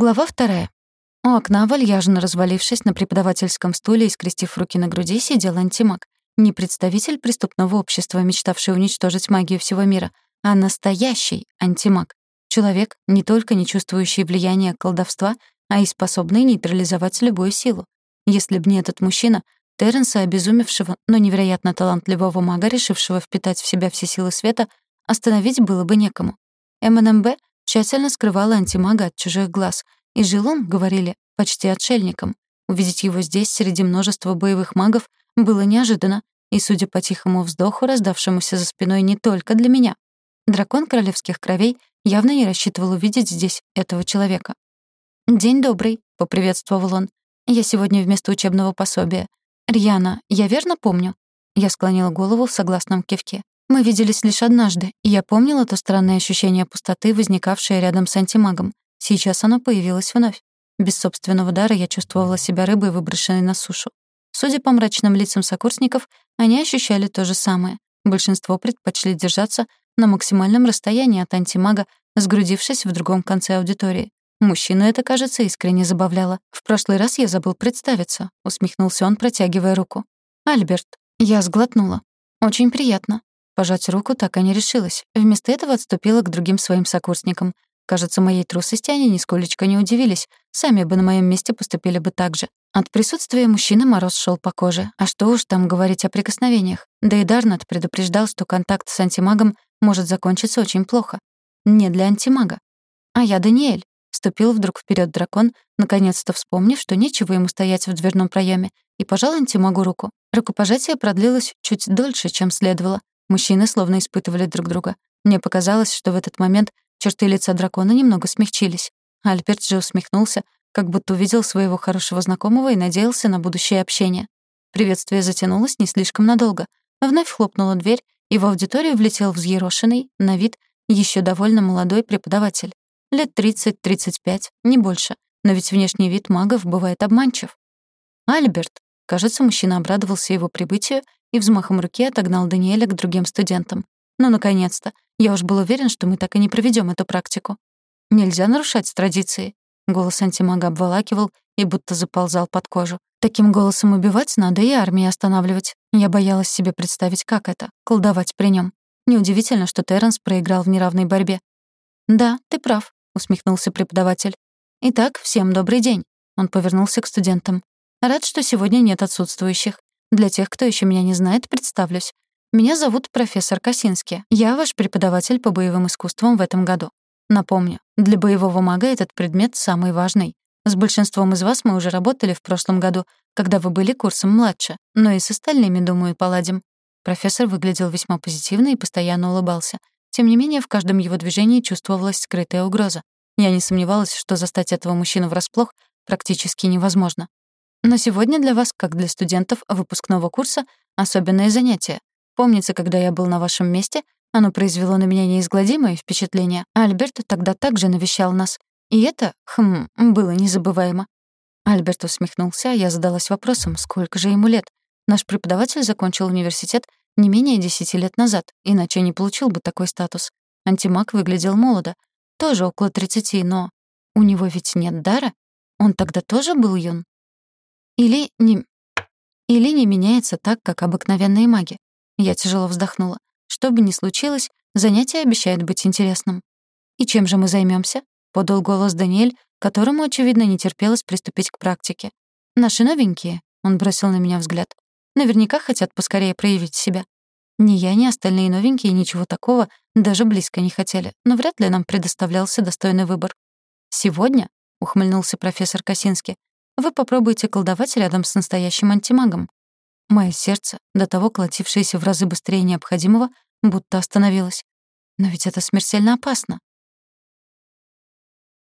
Глава вторая. У окна, вальяжно развалившись на преподавательском стуле и скрестив руки на груди, сидел антимаг. Не представитель преступного общества, мечтавший уничтожить магию всего мира, а настоящий антимаг. Человек, не только не чувствующий влияния колдовства, а и способный нейтрализовать любую силу. Если б не этот мужчина, Терренса, обезумевшего, но невероятно талантливого мага, решившего впитать в себя все силы света, остановить было бы некому. МНМБ тщательно скрывала антимага от чужих глаз, и жил он, говорили, почти отшельником. Увидеть его здесь, среди множества боевых магов, было неожиданно, и, судя по тихому вздоху, раздавшемуся за спиной не только для меня. Дракон королевских кровей явно не рассчитывал увидеть здесь этого человека. «День добрый», — поприветствовал он. «Я сегодня вместо учебного пособия. Рьяна, я верно помню?» Я склонила голову в согласном кивке. Мы виделись лишь однажды, и я помнила то странное ощущение пустоты, возникавшее рядом с антимагом. Сейчас оно появилось вновь. Без собственного дара я чувствовала себя рыбой, выброшенной на сушу. Судя по мрачным лицам сокурсников, они ощущали то же самое. Большинство предпочли держаться на максимальном расстоянии от антимага, сгрудившись в другом конце аудитории. Мужчину это, кажется, искренне забавляло. «В прошлый раз я забыл представиться», — усмехнулся он, протягивая руку. «Альберт». Я сглотнула. «Очень приятно». Пожать руку так и не решилась. Вместо этого отступила к другим своим сокурсникам. Кажется, моей трусости они нисколечко не удивились. Сами бы на моем месте поступили бы так же. От присутствия мужчины мороз шел по коже. А что уж там говорить о прикосновениях. Да и Дарнат предупреждал, что контакт с антимагом может закончиться очень плохо. Не для антимага. А я Даниэль. Вступил вдруг вперед дракон, наконец-то вспомнив, что нечего ему стоять в дверном проеме, и пожал антимагу руку. Рукопожатие продлилось чуть дольше, чем следовало. Мужчины словно испытывали друг друга. Мне показалось, что в этот момент черты лица дракона немного смягчились. Альберт же усмехнулся, как будто увидел своего хорошего знакомого и надеялся на будущее общение. Приветствие затянулось не слишком надолго. Вновь хлопнула дверь, и в аудиторию влетел взъерошенный, на вид, еще довольно молодой преподаватель. Лет 30-35, не больше. Но ведь внешний вид магов бывает обманчив. «Альберт», кажется, мужчина обрадовался его прибытию и взмахом руки отогнал Даниэля к другим студентам. «Ну, наконец-то! Я уж был уверен, что мы так и не проведем эту практику». «Нельзя нарушать традиции», — голос антимага обволакивал и будто заползал под кожу. «Таким голосом убивать надо и армии останавливать. Я боялась себе представить, как это — колдовать при нем. Неудивительно, что Терренс проиграл в неравной борьбе. «Да, ты прав», — усмехнулся преподаватель. «Итак, всем добрый день». Он повернулся к студентам. «Рад, что сегодня нет отсутствующих. Для тех, кто еще меня не знает, представлюсь. Меня зовут профессор Косинский. Я ваш преподаватель по боевым искусствам в этом году. Напомню, для боевого мага этот предмет самый важный. С большинством из вас мы уже работали в прошлом году, когда вы были курсом младше, но и с остальными, думаю, поладим». Профессор выглядел весьма позитивно и постоянно улыбался. Тем не менее, в каждом его движении чувствовалась скрытая угроза. Я не сомневалась, что застать этого мужчину врасплох практически невозможно. Но сегодня для вас, как для студентов выпускного курса, особенное занятие. Помнится, когда я был на вашем месте, оно произвело на меня неизгладимое впечатление. Альберт тогда также навещал нас. И это, хм, было незабываемо. Альберт усмехнулся, а я задалась вопросом, сколько же ему лет. Наш преподаватель закончил университет не менее десяти лет назад, иначе не получил бы такой статус. Антимаг выглядел молодо, тоже около тридцати, но у него ведь нет дара. Он тогда тоже был юн. Или не... Или не меняется так, как обыкновенные маги. Я тяжело вздохнула. Что бы ни случилось, занятие обещает быть интересным. «И чем же мы займемся? подал голос Даниэль, которому, очевидно, не терпелось приступить к практике. «Наши новенькие», — он бросил на меня взгляд, «наверняка хотят поскорее проявить себя. Ни я, ни остальные новенькие ничего такого даже близко не хотели, но вряд ли нам предоставлялся достойный выбор. «Сегодня», — ухмыльнулся профессор Косинский, вы попробуйте колдовать рядом с настоящим антимагом. Мое сердце, до того колотившееся в разы быстрее необходимого, будто остановилось. Но ведь это смертельно опасно.